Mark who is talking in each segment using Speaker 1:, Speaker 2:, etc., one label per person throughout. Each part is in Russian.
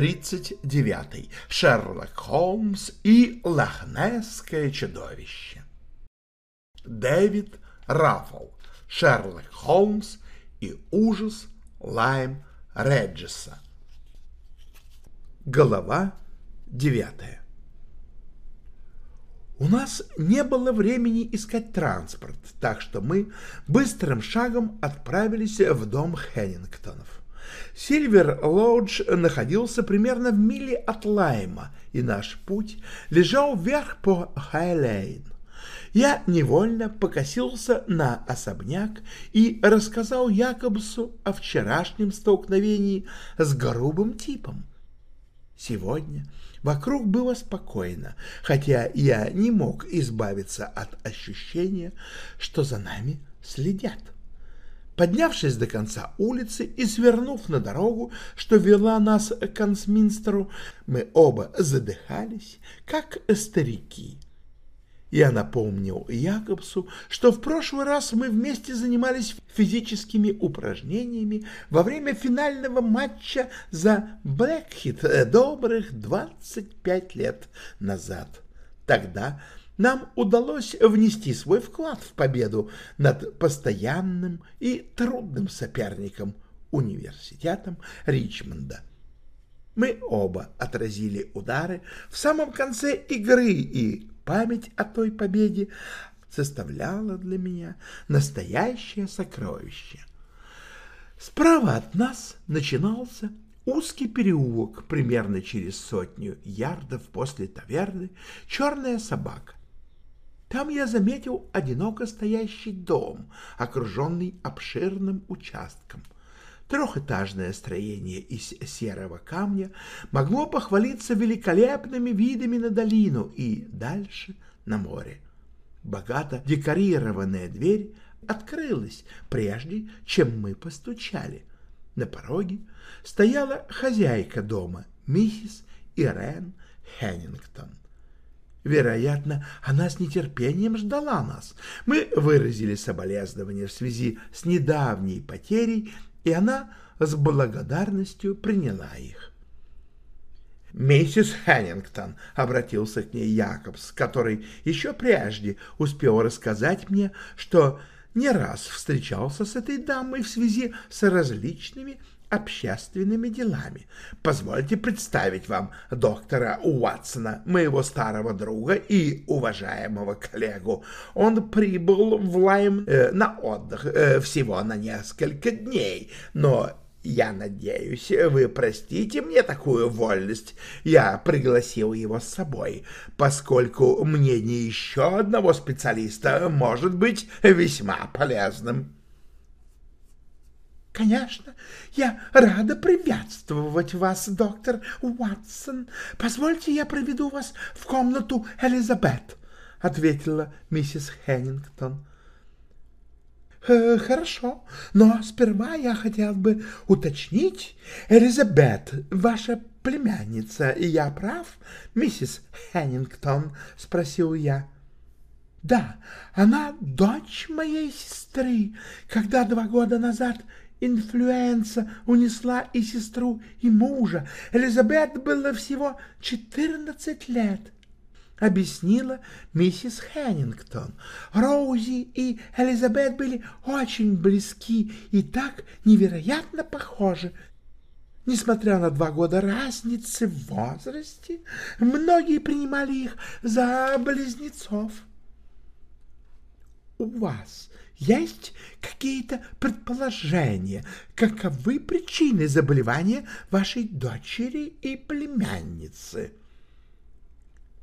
Speaker 1: 39. Шерлок Холмс и Лохнесское чудовище. Дэвид Раффл. Шерлок Холмс и ужас Лайм Реджеса. Глава девятая. У нас не было времени искать транспорт, так что мы быстрым шагом отправились в дом Хеннингтонов. Сильвер Лоудж находился примерно в миле от Лайма, и наш путь лежал вверх по Хайлейн. Я невольно покосился на особняк и рассказал Якобсу о вчерашнем столкновении с грубым типом. Сегодня вокруг было спокойно, хотя я не мог избавиться от ощущения, что за нами следят. Поднявшись до конца улицы и свернув на дорогу, что вела нас к Консминстеру, мы оба задыхались, как старики. Я напомнил Якобсу, что в прошлый раз мы вместе занимались физическими упражнениями во время финального матча за Блэкхит добрых 25 лет назад. Тогда нам удалось внести свой вклад в победу над постоянным и трудным соперником университетом Ричмонда. Мы оба отразили удары в самом конце игры, и память о той победе составляла для меня настоящее сокровище. Справа от нас начинался узкий переулок, примерно через сотню ярдов после таверны, черная собака. Там я заметил одиноко стоящий дом, окруженный обширным участком. Трехэтажное строение из серого камня могло похвалиться великолепными видами на долину и дальше на море. Богато декорированная дверь открылась, прежде чем мы постучали. На пороге стояла хозяйка дома, миссис Ирен Хеннингтон. Вероятно, она с нетерпением ждала нас. Мы выразили соболезнования в связи с недавней потерей, и она с благодарностью приняла их. «Миссис Хеннингтон», — обратился к ней Якобс, который еще прежде успел рассказать мне, что не раз встречался с этой дамой в связи с различными общественными делами. Позвольте представить вам доктора Уатсона, моего старого друга и уважаемого коллегу. Он прибыл в Лайм э, на отдых э, всего на несколько дней, но я надеюсь, вы простите мне такую вольность. Я пригласил его с собой, поскольку мнение еще одного специалиста может быть весьма полезным.
Speaker 2: Конечно, я рада приветствовать вас, доктор Уатсон. Позвольте, я проведу вас в комнату Элизабет, — ответила миссис Хеннингтон. «Э, «Хорошо, но сперва я хотел бы уточнить. Элизабет, ваша племянница, и я прав, миссис Хеннингтон?» — спросил я. «Да, она дочь моей сестры. Когда два года назад Инфлюенса унесла и сестру, и мужа. Элизабет было всего четырнадцать лет. Объяснила миссис Хеннингтон. Роузи и Элизабет были очень близки и так невероятно похожи. Несмотря на два года разницы в возрасте, многие принимали их за близнецов. У вас есть какие-то предположения, каковы причины заболевания вашей дочери и племянницы?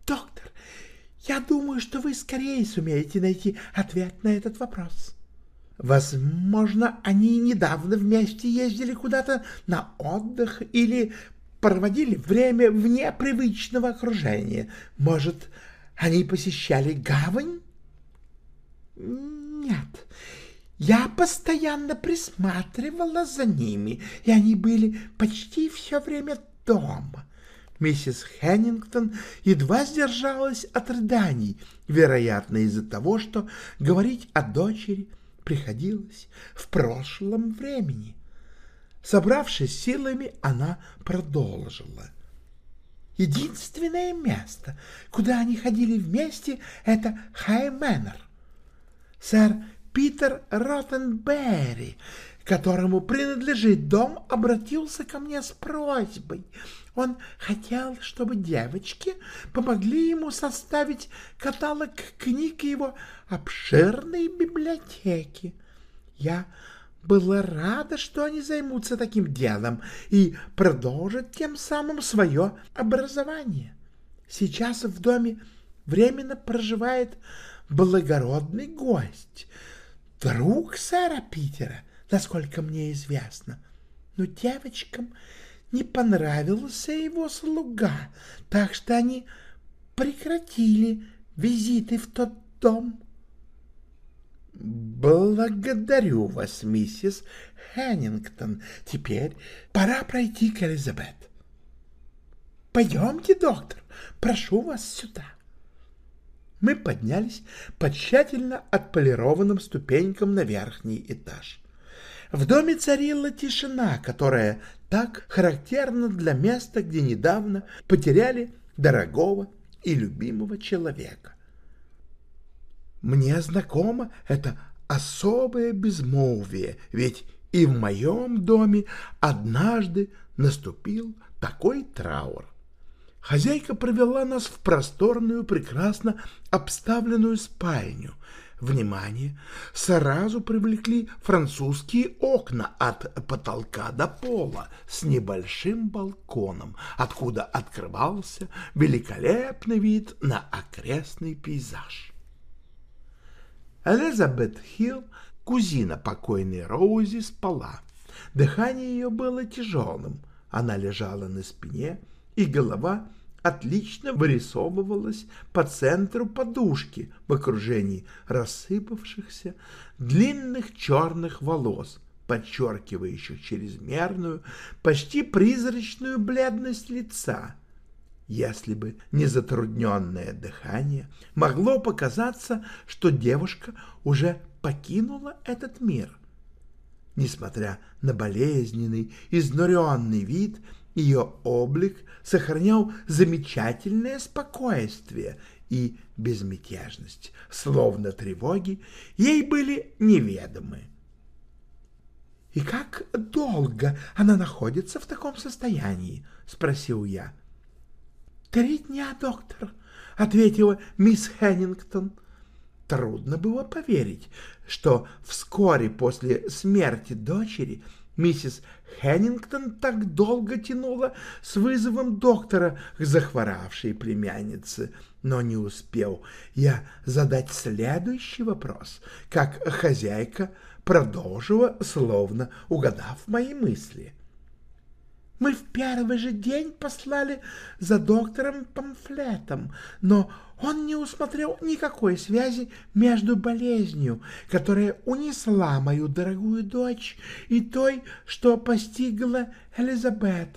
Speaker 2: Доктор, Я думаю, что вы скорее сумеете найти ответ на этот вопрос. Возможно, они недавно вместе ездили куда-то на отдых или проводили время вне привычного окружения. Может, они посещали гавань? Нет, я постоянно присматривала за ними, и они были почти все время дома. Миссис Хеннингтон едва сдержалась от рыданий, вероятно, из-за того, что говорить о дочери приходилось в прошлом времени. Собравшись силами, она продолжила. Единственное место, куда они ходили вместе, — это Хай-Мэннер. Сэр Питер Роттенберри, которому принадлежит дом, обратился ко мне с просьбой. Он хотел, чтобы девочки помогли ему составить каталог книг его обширной библиотеки. Я была рада, что они займутся таким делом и продолжат тем самым свое образование. Сейчас в доме временно проживает благородный гость, друг сэра Питера, насколько мне известно. Но девочкам не понравился его слуга, так что они прекратили визиты в тот дом. «Благодарю вас, миссис Хеннингтон. Теперь пора пройти к Элизабет». «Пойдемте, доктор, прошу вас сюда». Мы поднялись по тщательно отполированным ступенькам на верхний этаж. В доме царила тишина, которая так характерна для места, где недавно потеряли дорогого и любимого человека. Мне знакомо это особое безмолвие, ведь и в моем доме однажды наступил такой траур. Хозяйка провела нас в просторную, прекрасно обставленную спальню. Внимание сразу привлекли французские окна от потолка до пола с небольшим балконом, откуда открывался великолепный вид на окрестный пейзаж. Элизабет Хилл, кузина покойной Роузи, спала. Дыхание ее было тяжелым. Она лежала на спине, и голова отлично вырисовывалась по центру подушки в окружении рассыпавшихся длинных черных волос, подчеркивающих чрезмерную, почти призрачную бледность лица. Если бы не затрудненное дыхание, могло показаться, что девушка уже покинула этот мир. Несмотря на болезненный, изнуренный вид, ее облик сохранял замечательное спокойствие и безмятежность, словно тревоги ей были неведомы. «И как долго она находится в таком состоянии?» — спросил я. «Три дня, доктор», — ответила мисс Хеннингтон. Трудно было поверить, что вскоре после смерти дочери Миссис Хеннингтон так долго тянула с вызовом доктора к захворавшей племяннице, но не успел я задать следующий вопрос, как хозяйка продолжила, словно угадав мои мысли. Мы в первый же день послали за доктором памфлетом, но он не усмотрел никакой связи между болезнью, которая унесла мою дорогую дочь, и той, что постигла Элизабет.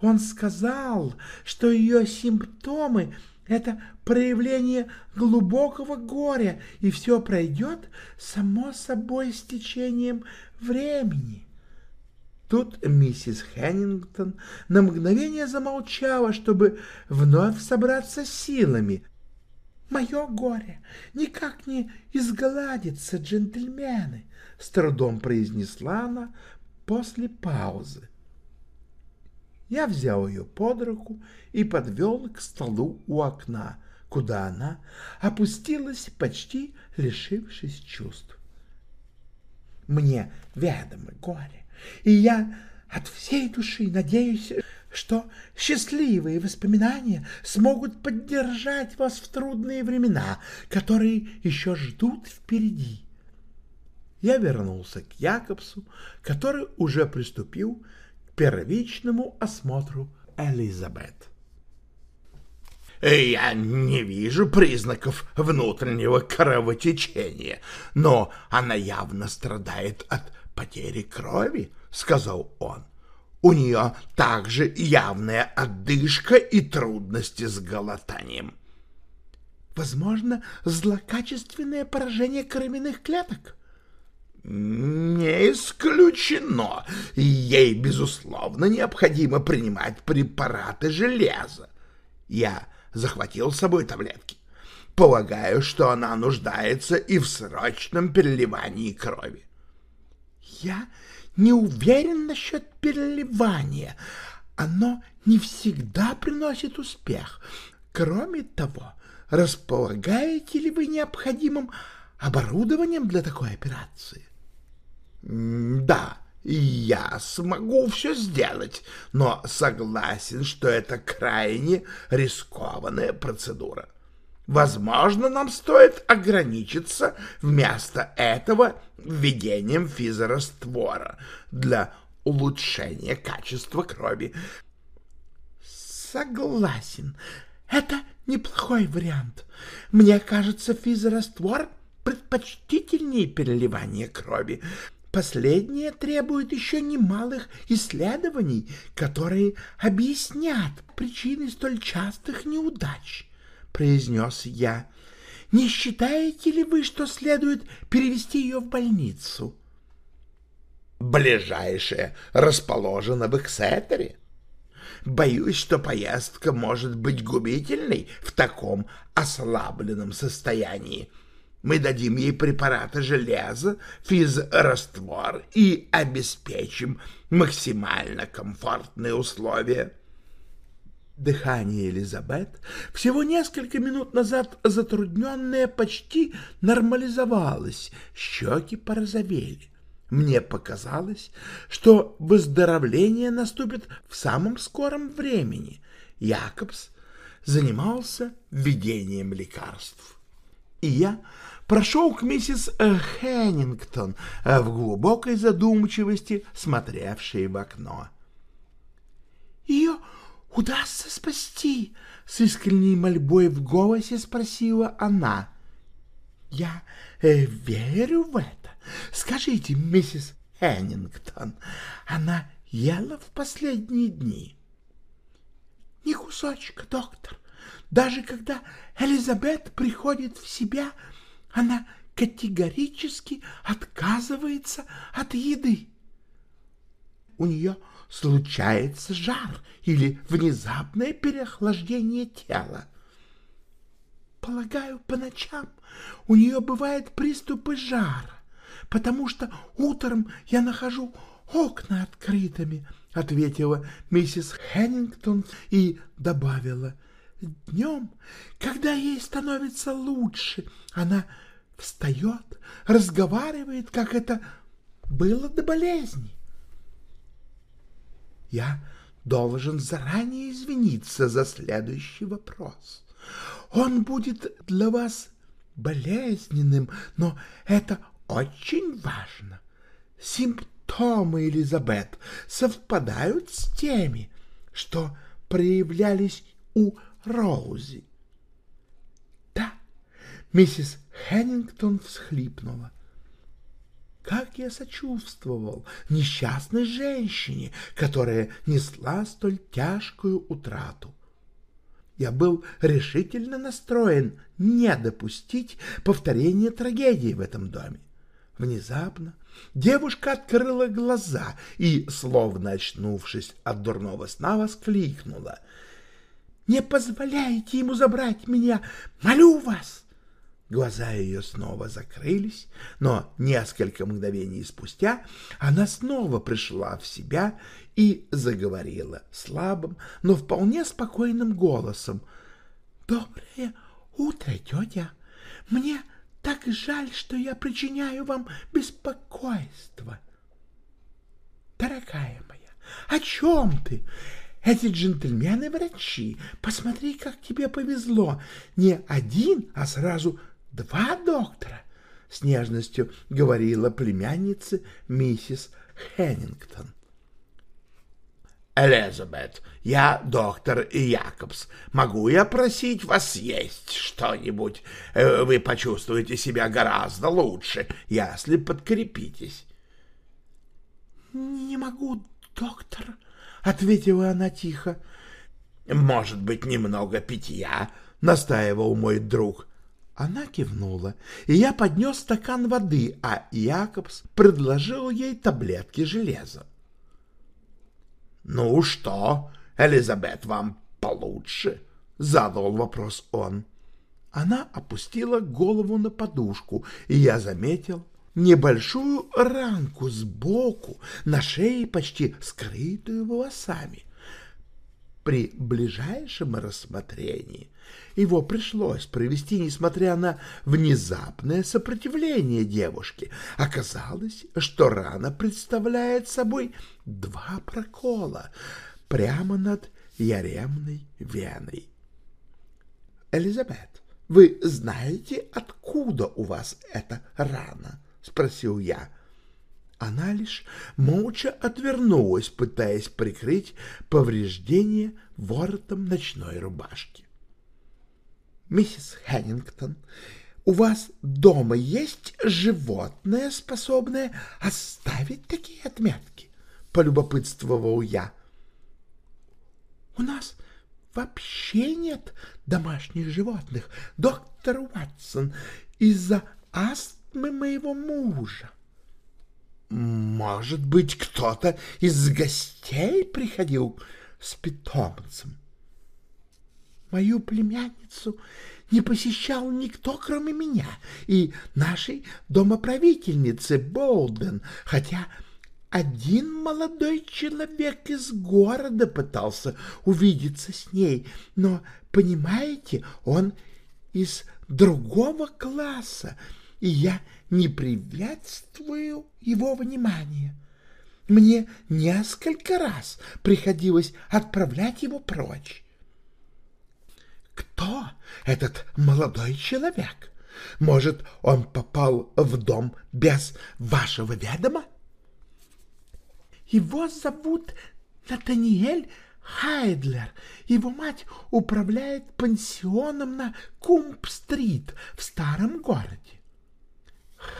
Speaker 2: Он сказал, что ее симптомы — это проявление глубокого горя, и все пройдет само собой с течением времени. Тут миссис Хеннингтон на мгновение замолчала, чтобы вновь собраться силами. «Мое горе никак не изгладится, джентльмены», — с трудом произнесла она после паузы. Я взял ее под руку и подвел к столу у окна, куда она опустилась, почти лишившись чувств. «Мне ведомо горе, и я от всей души надеюсь, что счастливые воспоминания смогут поддержать вас в трудные времена, которые еще ждут впереди. Я вернулся к Якобсу, который уже приступил к первичному осмотру Элизабет.
Speaker 1: «Я не вижу признаков внутреннего кровотечения, но она явно страдает от потери крови», — сказал он. У нее также явная отдышка и трудности с глотанием.
Speaker 2: Возможно, злокачественное поражение кровяных клеток?
Speaker 1: Не исключено. Ей, безусловно, необходимо принимать препараты железа. Я захватил с собой таблетки. Полагаю, что она нуждается и в срочном переливании крови.
Speaker 2: Я не уверен насчет переливания. Оно не всегда приносит успех. Кроме того, располагаете ли вы необходимым оборудованием для такой операции?
Speaker 1: Да, я смогу все сделать, но согласен, что это крайне рискованная процедура. Возможно, нам стоит ограничиться вместо этого введением физраствора для улучшения качества крови.
Speaker 2: Согласен. Это неплохой вариант. Мне кажется, физраствор предпочтительнее переливания крови. Последнее требует еще немалых исследований, которые объяснят причины столь частых неудач произнес я. «Не считаете ли вы, что следует перевести ее в больницу?»
Speaker 1: «Ближайшая расположена в Эксетере. Боюсь, что поездка может быть губительной в таком ослабленном состоянии. Мы дадим ей препараты железа, физраствор и обеспечим максимально комфортные условия».
Speaker 2: Дыхание Элизабет, всего несколько минут назад затрудненное, почти нормализовалось, щеки порозовели. Мне показалось, что выздоровление наступит в самом скором времени. Якобс занимался введением лекарств. И я прошел к миссис Хеннингтон в глубокой задумчивости, смотревшей в окно. Ее удастся спасти? — с искренней мольбой в голосе спросила она. — Я э, верю в это. Скажите, миссис Эннингтон, она ела в последние дни? — Ни кусочка, доктор. Даже когда Элизабет приходит в себя, она категорически отказывается от еды. У нее случается жар или внезапное переохлаждение тела. Полагаю, по ночам у нее бывают приступы жара, потому что утром я нахожу окна открытыми, — ответила миссис Хеннингтон и добавила. Днем, когда ей становится лучше, она встает, разговаривает, как это было до болезни. Я должен заранее извиниться за следующий вопрос. Он будет для вас болезненным, но это очень важно. Симптомы Элизабет совпадают с теми, что проявлялись у Роузи. Да, миссис Хеннингтон всхлипнула. Как я сочувствовал несчастной женщине, которая несла столь тяжкую утрату. Я был решительно настроен не допустить повторения трагедии в этом доме. Внезапно девушка открыла глаза и, словно очнувшись от дурного сна, воскликнула. «Не позволяйте ему забрать меня! Молю вас!» Глаза ее снова закрылись, но несколько мгновений спустя она снова пришла в себя и заговорила слабым, но вполне спокойным голосом. «Доброе утро, тетя! Мне так жаль, что я причиняю вам беспокойство!» «Дорогая моя, о чем ты? Эти джентльмены врачи. Посмотри, как тебе повезло. Не один, а сразу два доктора, — с нежностью говорила племянница миссис Хеннингтон.
Speaker 1: Элизабет, я доктор Якобс. Могу я просить вас съесть что-нибудь? Э, вы почувствуете себя гораздо лучше, если подкрепитесь.
Speaker 2: — Не могу, доктор, — ответила она тихо.
Speaker 1: — Может быть, немного питья? — настаивал мой друг.
Speaker 2: Она кивнула, и я поднес стакан воды, а Якобс предложил ей таблетки железа.
Speaker 1: «Ну что, Элизабет, вам получше?» — задал вопрос он.
Speaker 2: Она опустила голову на подушку, и я заметил небольшую ранку сбоку, на шее почти скрытую волосами. При ближайшем рассмотрении его пришлось провести, несмотря на внезапное сопротивление девушки. Оказалось, что рана представляет собой два прокола прямо над яремной веной. «Элизабет, вы знаете, откуда у вас эта рана?» — спросил я. Она лишь молча отвернулась, пытаясь прикрыть повреждение воротом ночной рубашки. «Миссис Хеннингтон, у вас дома есть животное, способное оставить такие отметки?» — полюбопытствовал я. «У нас вообще нет домашних животных, доктор Уатсон, из-за астмы моего мужа». Может быть, кто-то из гостей приходил с питомцем. Мою племянницу не посещал никто, кроме меня и нашей домоправительницы Болден, хотя один молодой человек из города пытался увидеться с ней, но, понимаете, он из другого класса, и я не приветствую его внимания. Мне несколько раз приходилось отправлять его прочь. Кто этот молодой человек? Может, он попал в дом без вашего ведома? Его зовут Натаниэль Хайдлер. Его мать управляет пансионом на Кумп-стрит в старом городе.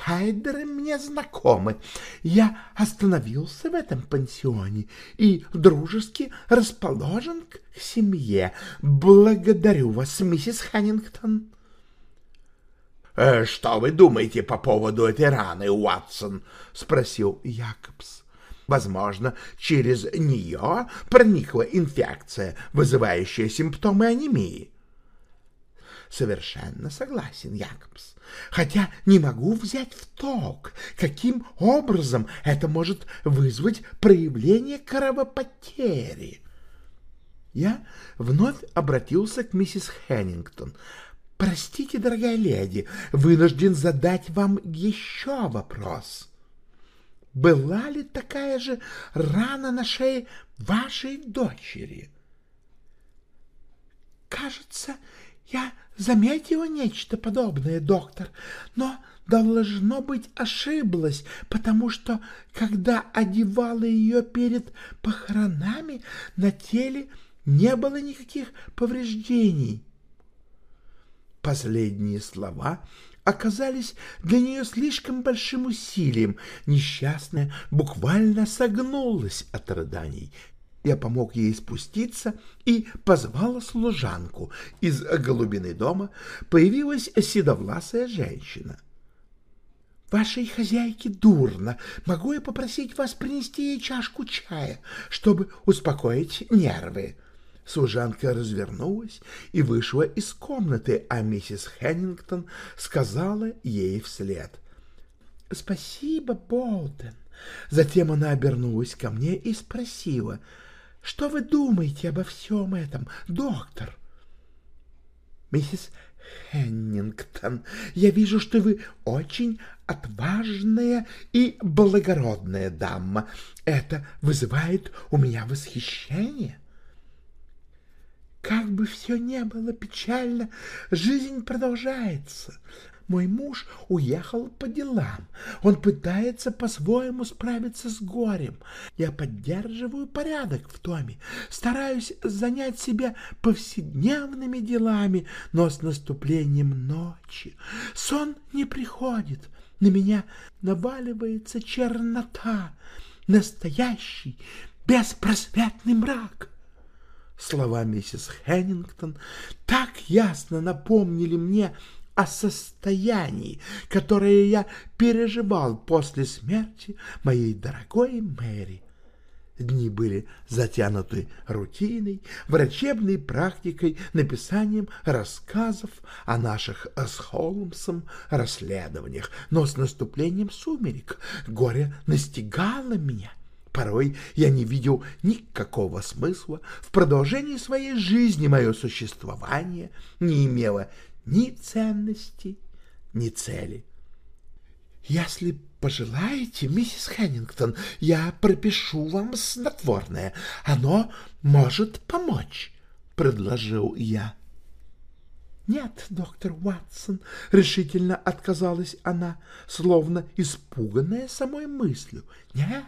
Speaker 2: Хайдеры мне знакомы. Я остановился в этом пансионе и дружески расположен к семье. Благодарю вас, миссис Ханнингтон.
Speaker 1: «Э, — Что вы думаете по поводу этой раны, Уатсон? — спросил Якобс. — Возможно, через нее проникла инфекция, вызывающая симптомы анемии.
Speaker 2: — Совершенно согласен, Якобс хотя не могу взять в толк, каким образом это может вызвать проявление кровопотери. Я вновь обратился к миссис Хеннингтон. «Простите, дорогая леди, вынужден задать вам еще вопрос. Была ли такая же рана на шее вашей дочери?» «Кажется, я заметила нечто подобное, доктор, но должно быть ошиблась, потому что, когда одевала ее перед похоронами, на теле не было никаких повреждений. Последние слова оказались для нее слишком большим усилием. Несчастная буквально согнулась от рыданий. Я помог ей спуститься и позвала служанку. Из голубины дома появилась седовласая женщина. «Вашей хозяйке дурно. Могу я попросить вас принести ей чашку чая, чтобы успокоить нервы?» Служанка развернулась и вышла из комнаты, а миссис Хеннингтон сказала ей вслед. «Спасибо, Болтон». Затем она обернулась ко мне и спросила — что вы думаете обо всем этом, доктор? Миссис Хеннингтон, я вижу, что вы очень отважная и благородная дама. Это вызывает у меня восхищение. Как бы все не было печально, жизнь продолжается. Мой муж уехал по делам. Он пытается по-своему справиться с горем. Я поддерживаю порядок в доме, стараюсь занять себя повседневными делами, но с наступлением ночи сон не приходит. На меня наваливается чернота, настоящий беспросветный мрак. Слова миссис Хеннингтон так ясно напомнили мне о состоянии, которое я переживал после смерти моей дорогой Мэри. Дни были затянуты рутиной, врачебной практикой, написанием рассказов о наших с Холмсом расследованиях, но с наступлением сумерек горе настигало меня — Порой я не видел никакого смысла в продолжении своей жизни, мое существование не имело ни ценности, ни цели. Если пожелаете, миссис Хеннингтон, я пропишу вам снотворное. Оно может помочь, — предложил я. «Нет, доктор Уатсон», — решительно отказалась она, словно испуганная самой мыслью. «Нет,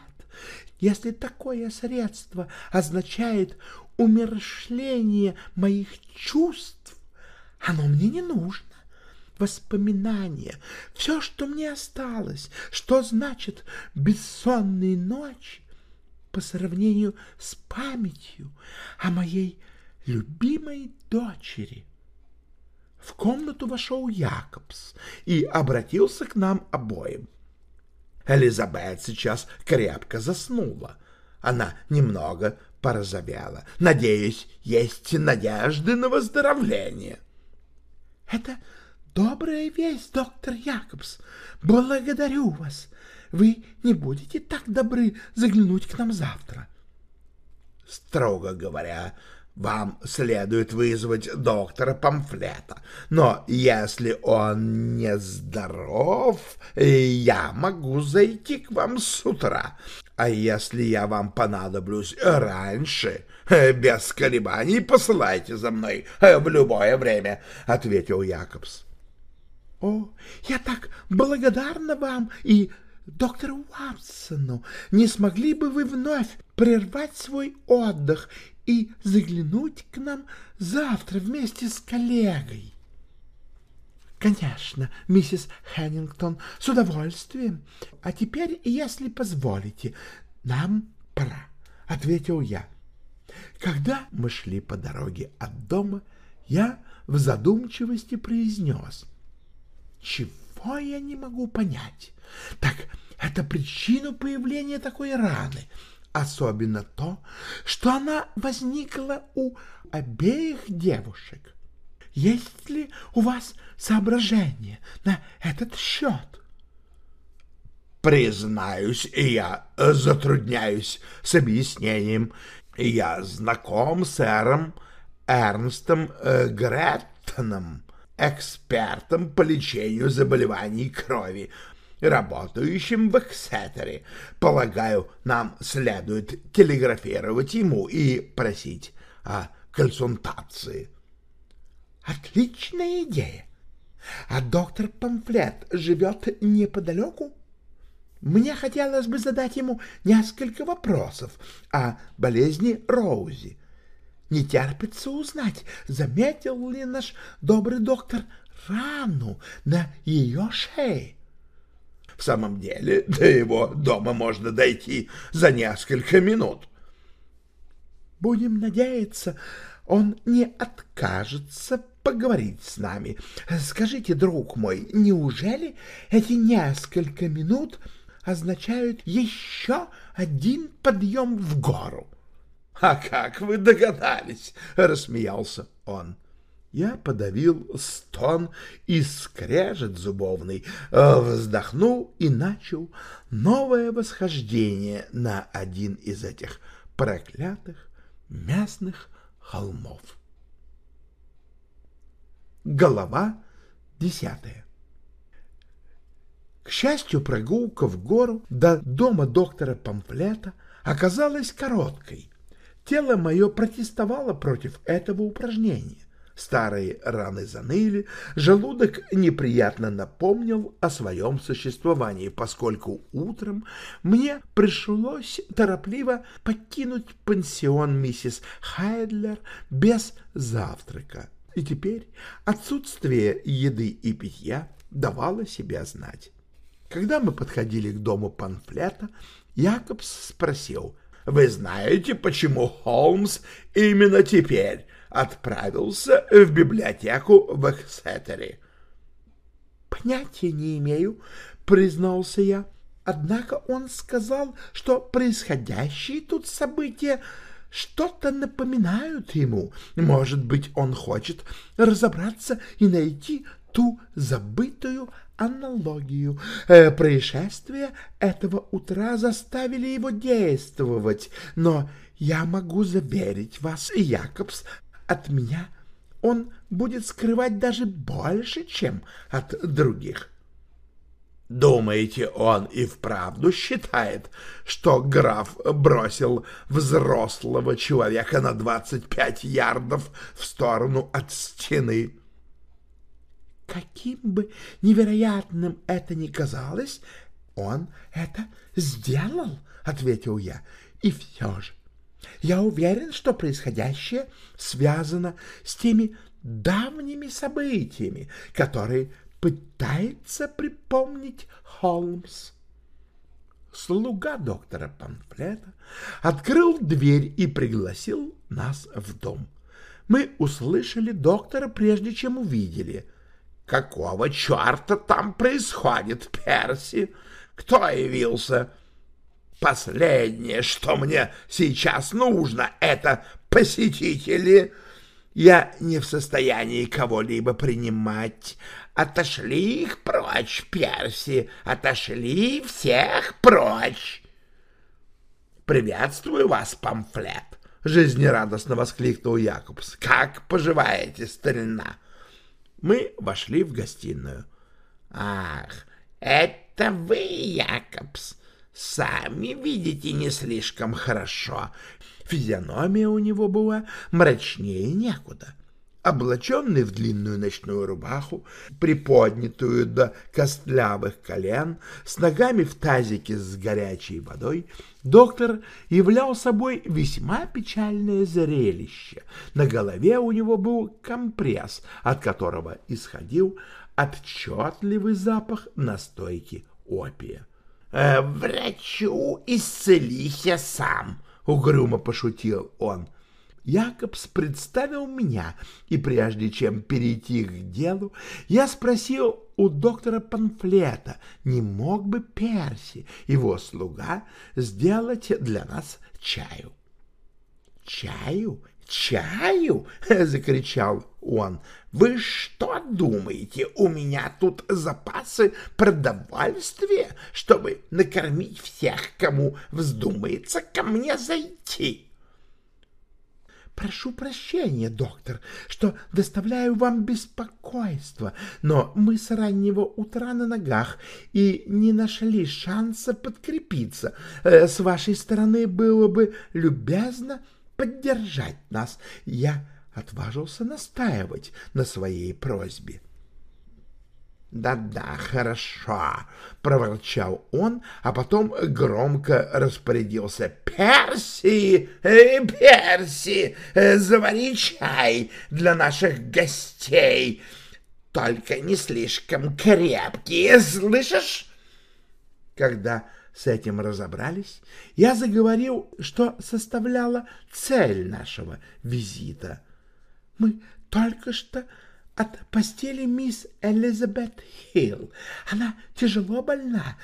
Speaker 2: если такое средство означает умершление моих чувств, оно мне не нужно. Воспоминания, все, что мне осталось, что значит бессонные ночи по сравнению с памятью о моей любимой дочери. В комнату вошел Якобс и обратился к нам обоим.
Speaker 1: Элизабет сейчас крепко заснула. Она немного порозовела. Надеюсь, есть надежды на выздоровление.
Speaker 2: — Это добрая весть, доктор Якобс. Благодарю вас. Вы не будете так добры заглянуть к нам завтра?
Speaker 1: — Строго говоря, вам следует вызвать доктора памфлета, но если он не здоров, я могу зайти к вам с утра, а если я вам понадоблюсь раньше, без колебаний посылайте за мной в любое время, — ответил Якобс.
Speaker 2: — О, я так благодарна вам и доктору Уатсону. Не смогли бы вы вновь прервать свой отдых и заглянуть к нам завтра вместе с коллегой. — Конечно, миссис Хеннингтон, с удовольствием. А теперь, если позволите, нам пора, — ответил я. Когда мы шли по дороге от дома, я в задумчивости произнес. Чего я не могу понять? Так это причину появления такой раны — особенно то, что она возникла у обеих девушек. Есть ли у вас соображения на этот счет?
Speaker 1: Признаюсь, я затрудняюсь с объяснением. Я знаком с эром Эрнстом э, Греттоном, экспертом по лечению заболеваний крови, работающим в Эксетере. Полагаю, нам следует телеграфировать ему и просить о консультации.
Speaker 2: Отличная идея. А доктор Памфлет живет неподалеку? Мне хотелось бы задать ему несколько вопросов о болезни Роузи. Не терпится узнать, заметил ли наш добрый доктор рану на ее шее.
Speaker 1: В самом деле, до его дома можно дойти за несколько минут.
Speaker 2: Будем надеяться, он не откажется поговорить с нами. Скажите, друг мой, неужели эти несколько минут означают еще один подъем в гору?
Speaker 1: — А как вы догадались? — рассмеялся он. — я подавил стон и скрежет зубовный, э, вздохнул и начал новое восхождение на один из этих проклятых мясных холмов. Голова десятая К счастью, прогулка в гору до дома доктора Памфлета оказалась короткой. Тело мое протестовало против этого упражнения. Старые раны заныли, желудок неприятно напомнил о своем существовании, поскольку утром мне пришлось торопливо покинуть пансион миссис Хайдлер без завтрака. И теперь отсутствие еды и питья давало себя знать. Когда мы подходили к дому панфлета, Якобс спросил, «Вы знаете, почему Холмс именно теперь отправился в библиотеку в Эксетере?»
Speaker 2: «Понятия не имею», — признался я. «Однако он сказал, что происходящие тут события что-то напоминают ему. Может быть, он хочет разобраться и найти ту забытую аналогию. Э, происшествия этого утра заставили его действовать, но я могу заверить вас, Якобс, от меня он будет скрывать даже больше, чем от других.
Speaker 1: Думаете, он и вправду считает, что граф бросил взрослого человека на двадцать пять ярдов в сторону от стены?
Speaker 2: Каким бы невероятным это ни казалось, он это сделал, — ответил я. И все же, я уверен, что происходящее связано с теми давними событиями, которые пытается припомнить Холмс. Слуга доктора Памфлета открыл дверь и пригласил нас в дом. Мы услышали доктора, прежде чем увидели —
Speaker 1: Какого черта там происходит, Перси? Кто явился? Последнее, что мне сейчас нужно, это посетители. Я не в состоянии кого-либо принимать. Отошли их прочь, Перси, отошли всех прочь. «Приветствую вас, памфлет!» — жизнерадостно воскликнул Якобс. «Как поживаете, старина?» Мы вошли в гостиную. «Ах, это вы, Якобс! Сами видите не слишком хорошо». Физиономия у него была мрачнее некуда облаченный в длинную ночную рубаху, приподнятую до костлявых колен, с ногами в тазике с горячей водой, доктор являл собой весьма печальное зрелище. На голове у него был компресс, от которого исходил отчетливый запах настойки опия. «Э, «Врачу исцелися сам», — угрюмо пошутил он. Якобс представил меня, и прежде чем перейти к делу, я спросил у доктора памфлета, не мог бы Перси, его слуга, сделать для нас чаю. «Чаю? Чаю?» — закричал он. «Вы что думаете, у меня тут запасы продовольствия, чтобы накормить всех, кому вздумается ко мне зайти?» Прошу прощения, доктор, что доставляю вам беспокойство, но мы с раннего утра на ногах и не нашли шанса подкрепиться. Э, с вашей стороны было бы любезно поддержать нас. Я отважился настаивать на своей просьбе. «Да-да, хорошо», — проворчал он, а потом громко распорядился. «Перси, э, Перси, э, завари чай для наших гостей, только не слишком крепкие, слышишь?» Когда с этим разобрались, я заговорил, что составляла цель нашего визита. «Мы только что от постели мисс Элизабет Хилл. Она тяжело больна.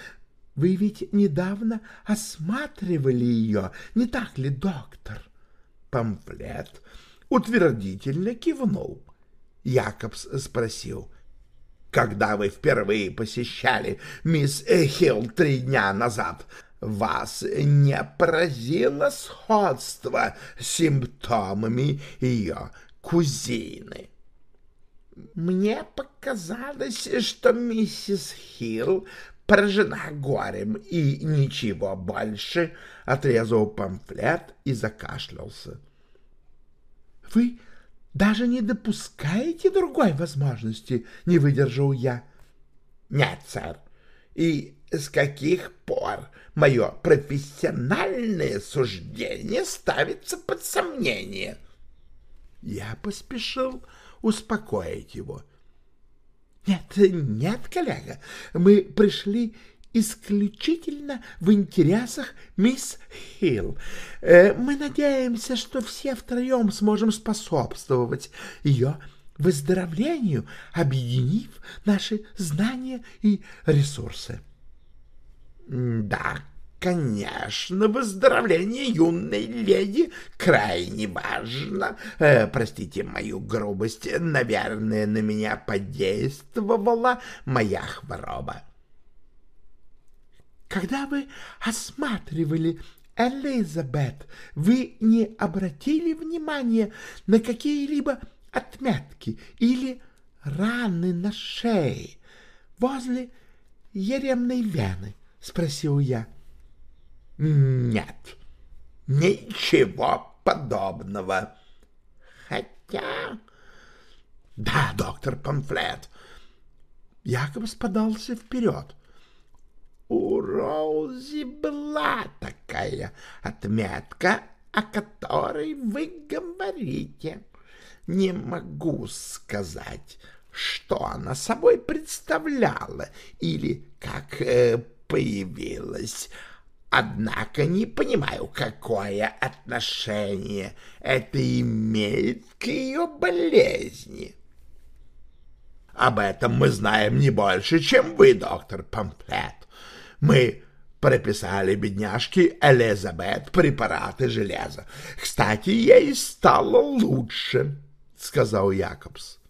Speaker 1: Вы ведь недавно осматривали ее, не так ли, доктор? Памфлет утвердительно кивнул. Якобс спросил, «Когда вы впервые посещали мисс Хилл три дня назад, вас не поразило сходство с симптомами ее кузины?» Мне показалось, что миссис Хилл поражена горем и ничего больше, — отрезал памфлет и закашлялся.
Speaker 2: — Вы даже не допускаете другой возможности, — не выдержал я.
Speaker 1: — Нет, сэр. И с каких пор мое профессиональное суждение ставится под сомнение? Я поспешил успокоить его.
Speaker 2: — Нет, нет, коллега, мы пришли исключительно в интересах мисс Хилл. Э, мы надеемся, что все втроем сможем способствовать ее выздоровлению, объединив наши знания и ресурсы.
Speaker 1: — Да, Конечно, выздоровление юной леди крайне важно. Э, простите мою грубость, наверное, на меня подействовала моя хвороба.
Speaker 2: Когда вы осматривали Элизабет, вы не обратили внимания на какие-либо отметки или раны на шее возле еремной вены? — спросил я.
Speaker 1: — нет, ничего подобного. Хотя... Да, доктор Памфлет. Якобс подался вперед. У Роузи была такая отметка, о которой вы говорите. Не могу сказать, что она собой представляла или как э, появилась. Однако не понимаю, какое отношение это имеет к ее болезни. Об этом мы знаем не больше, чем вы, доктор Памфлет. Мы прописали бедняжке Элизабет препараты железа. Кстати, ей стало лучше, — сказал Якобс.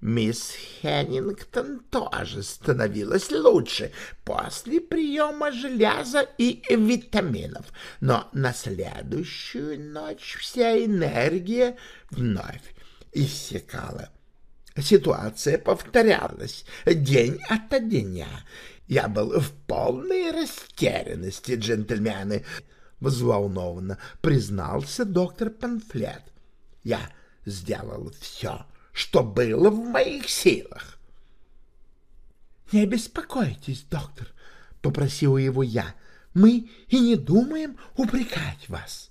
Speaker 1: Мисс Хеннингтон тоже становилась лучше после приема железа и витаминов, но на следующую ночь вся энергия вновь иссякала. Ситуация повторялась день ото дня. Я был в полной растерянности, джентльмены, — взволнованно признался доктор Панфлет. Я сделал все, что было в моих силах.
Speaker 2: — Не беспокойтесь, доктор, — попросила его я, — мы и не думаем упрекать вас.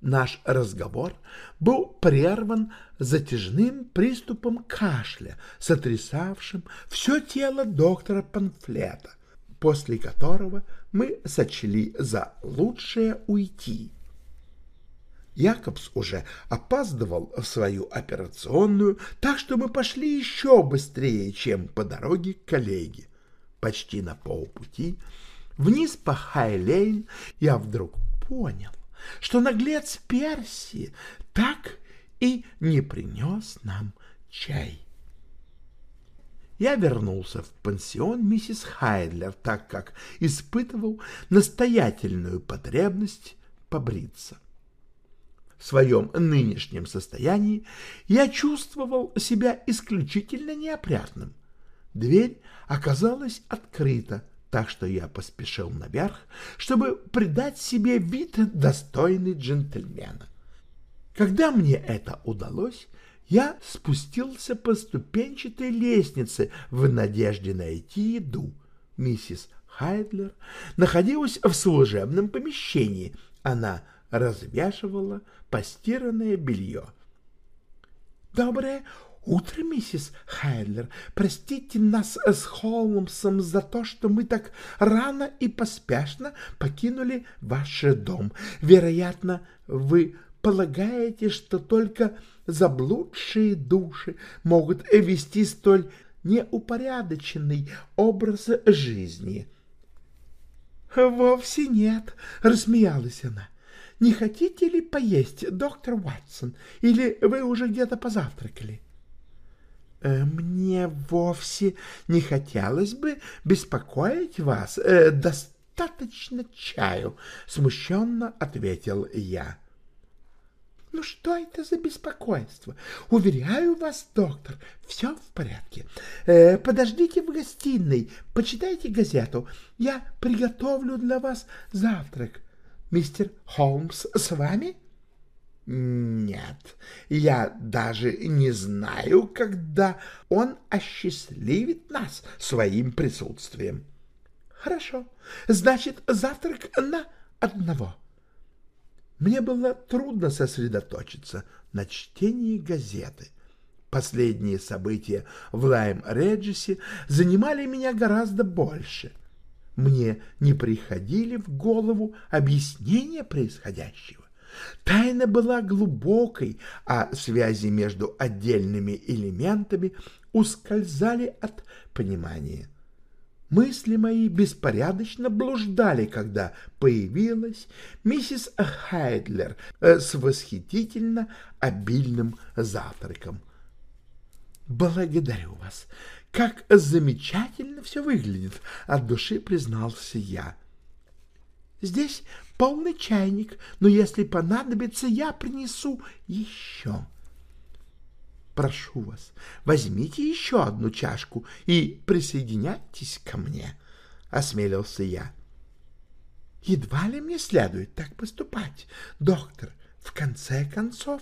Speaker 2: Наш разговор был прерван затяжным приступом кашля, сотрясавшим все тело доктора Панфлета, после которого мы сочли за лучшее уйти. Якобс уже опаздывал в свою операционную, так что мы пошли еще быстрее, чем по дороге к коллеге. Почти на полпути, вниз по Хайлейн, я вдруг понял, что наглец Перси так и не принес нам чай. Я вернулся в пансион миссис Хайдлер, так как испытывал настоятельную потребность побриться в своем нынешнем состоянии я чувствовал себя исключительно неопрятным. Дверь оказалась открыта, так что я поспешил наверх, чтобы придать себе вид достойный джентльмена. Когда мне это удалось, я спустился по ступенчатой лестнице в надежде найти еду. Миссис Хайдлер находилась в служебном помещении. Она развешивала постиранное белье. «Доброе утро, миссис Хайдлер. Простите нас с Холмсом за то, что мы так рано и поспешно покинули ваш дом. Вероятно, вы полагаете, что только заблудшие души могут вести столь неупорядоченный образ жизни». «Вовсе нет», — рассмеялась она не хотите ли поесть, доктор Уатсон, или вы уже где-то позавтракали? Э, мне вовсе не хотелось бы беспокоить вас. Э, достаточно чаю, смущенно ответил я. Ну что это за беспокойство? Уверяю вас, доктор, все в порядке. Э, подождите в гостиной, почитайте газету. Я приготовлю для вас завтрак. Мистер Холмс с вами?
Speaker 1: Нет, я даже не знаю, когда он осчастливит нас своим присутствием.
Speaker 2: Хорошо, значит, завтрак на одного. Мне было трудно сосредоточиться на чтении газеты. Последние события в Лайм-Реджисе занимали меня гораздо больше. Мне не приходили в голову объяснения происходящего. Тайна была глубокой, а связи между отдельными элементами ускользали от понимания. Мысли мои беспорядочно блуждали, когда появилась миссис Хайдлер э, с восхитительно обильным завтраком. «Благодарю вас! Как замечательно все выглядит!» — от души признался я. «Здесь полный чайник, но если понадобится, я принесу еще». Прошу вас, возьмите еще одну чашку и присоединяйтесь ко мне, — осмелился я. Едва ли мне следует так поступать, доктор. В конце концов,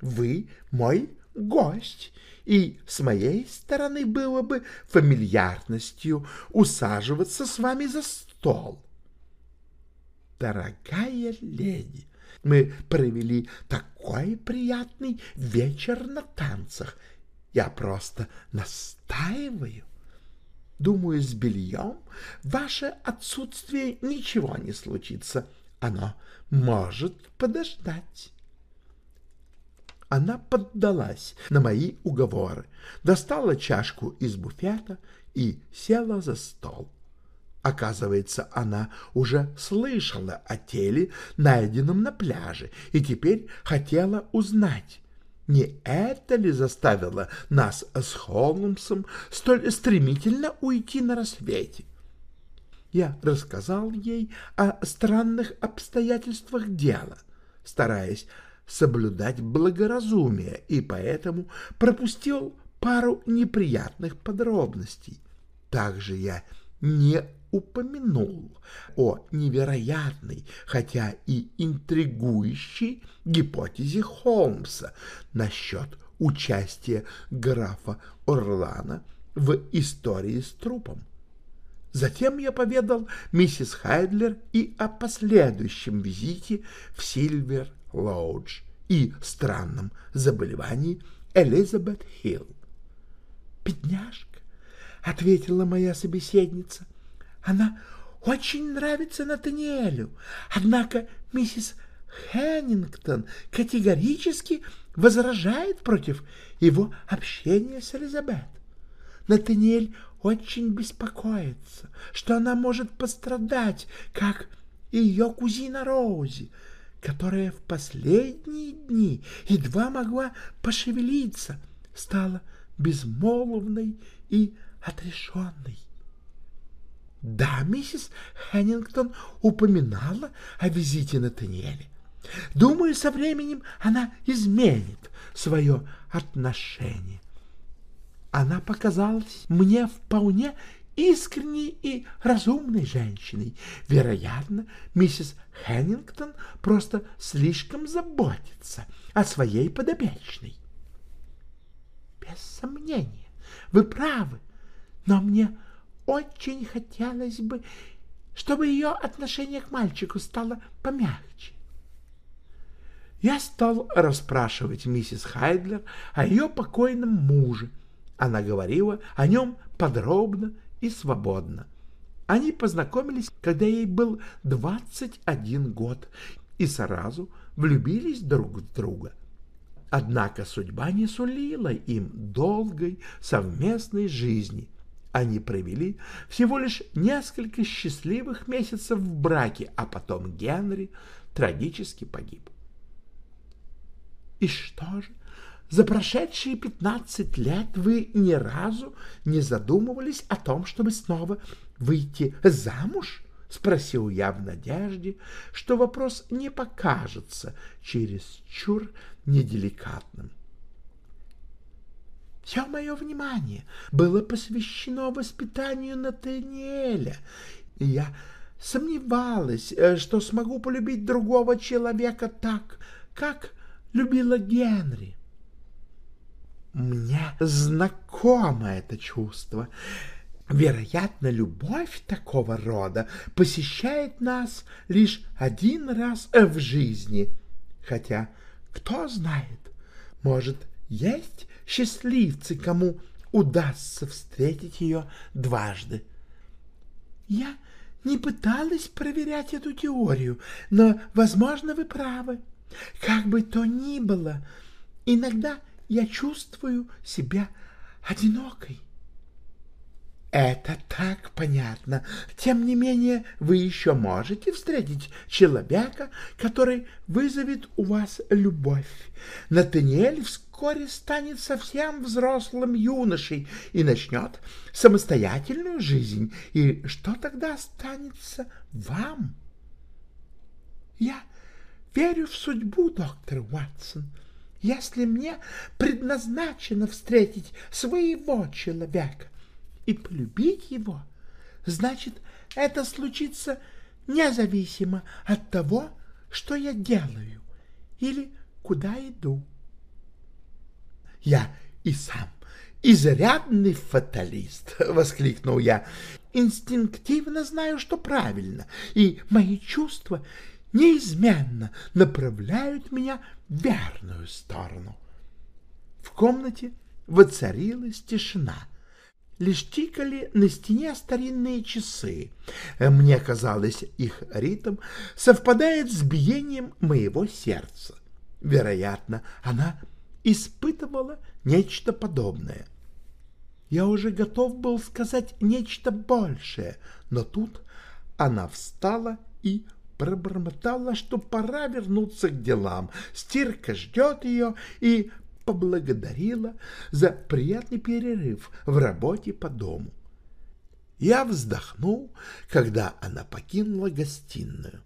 Speaker 2: вы мой гость, и с моей стороны было бы фамильярностью усаживаться с вами за стол. Дорогая леди, мы провели такой приятный вечер на танцах. Я просто настаиваю. Думаю, с бельем ваше отсутствие ничего не случится. Оно может подождать. Она поддалась на мои уговоры, достала чашку из буфета и села за стол. Оказывается, она уже слышала о теле, найденном на пляже, и теперь хотела узнать, не это ли заставило нас с Холмсом столь стремительно уйти на рассвете. Я рассказал ей о странных обстоятельствах дела, стараясь соблюдать благоразумие, и поэтому пропустил пару неприятных подробностей. Также я не упомянул о невероятной, хотя и интригующей гипотезе Холмса насчет участия графа Орлана в истории с трупом. Затем я поведал миссис Хайдлер и о последующем визите в Сильвер-Лоудж и странном заболевании Элизабет Хилл. «Бедняжка!» — ответила моя собеседница. Она очень нравится Натаниэлю, однако миссис Хеннингтон категорически возражает против его общения с Элизабет. Натаниэль очень беспокоится, что она может пострадать, как и ее кузина Роузи, которая в последние дни едва могла пошевелиться, стала безмолвной и отрешенной. Да, миссис Хеннингтон упоминала о визите Натаниэля. Думаю, со временем она изменит свое отношение. Она показалась мне вполне искренней и разумной женщиной. Вероятно, миссис Хеннингтон просто слишком заботится о своей подопечной. Без сомнения, вы правы, но мне очень хотелось бы, чтобы ее отношение к мальчику стало помягче. Я стал расспрашивать миссис Хайдлер о ее покойном муже. Она говорила о нем подробно и свободно. Они познакомились, когда ей был 21 год, и сразу влюбились друг в друга. Однако судьба не сулила им долгой совместной жизни — они провели всего лишь несколько счастливых месяцев в браке, а потом Генри трагически погиб. И что же, за прошедшие пятнадцать лет вы ни разу не задумывались о том, чтобы снова выйти замуж? — спросил я в надежде, что вопрос не покажется чересчур
Speaker 1: неделикатным.
Speaker 2: Все мое внимание было посвящено воспитанию Натаниэля, и я сомневалась, э, что смогу полюбить другого человека так, как любила Генри. Мне знакомо это чувство. Вероятно, любовь такого рода посещает нас лишь один раз в жизни, хотя, кто знает, может, есть счастливцы, кому удастся встретить ее дважды. Я не пыталась проверять эту теорию, но, возможно, вы правы. Как бы то ни было, иногда я чувствую себя одинокой. Это так понятно. Тем не менее, вы еще можете встретить человека, который вызовет у вас любовь. Натаниэль вскоре станет совсем взрослым юношей и начнет самостоятельную жизнь. И что тогда останется вам? Я верю в судьбу, доктор Уатсон. Если мне предназначено встретить своего человека, и полюбить его, значит, это случится независимо от того, что я делаю или куда иду.
Speaker 1: Я и сам изрядный фаталист, — воскликнул я. Инстинктивно знаю, что правильно, и мои чувства неизменно направляют меня в верную сторону. В комнате воцарилась тишина — лишь тикали на стене старинные часы. Мне казалось, их ритм совпадает с биением моего сердца. Вероятно, она испытывала нечто подобное. Я уже готов был сказать нечто большее, но тут она встала и пробормотала, что пора вернуться к делам. Стирка ждет ее, и поблагодарила за приятный перерыв в работе по дому. Я вздохнул, когда она покинула гостиную.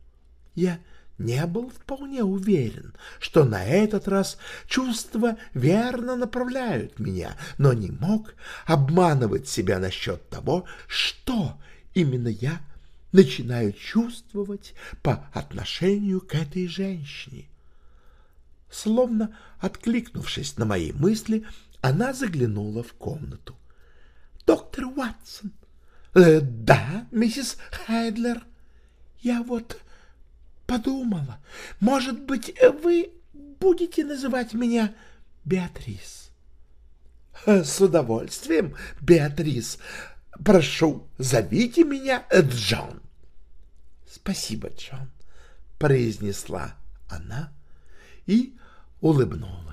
Speaker 1: Я не был вполне уверен, что на этот раз чувства верно направляют меня, но не мог обманывать себя насчет того, что именно я начинаю чувствовать по отношению к этой женщине. Словно откликнувшись на мои мысли, она заглянула в комнату. — Доктор Уатсон. Э, — Да, миссис Хайдлер. Я вот подумала, может быть, вы будете называть меня Беатрис? — С удовольствием, Беатрис. Прошу, зовите меня Джон. — Спасибо, Джон, — произнесла она и улыбнулась.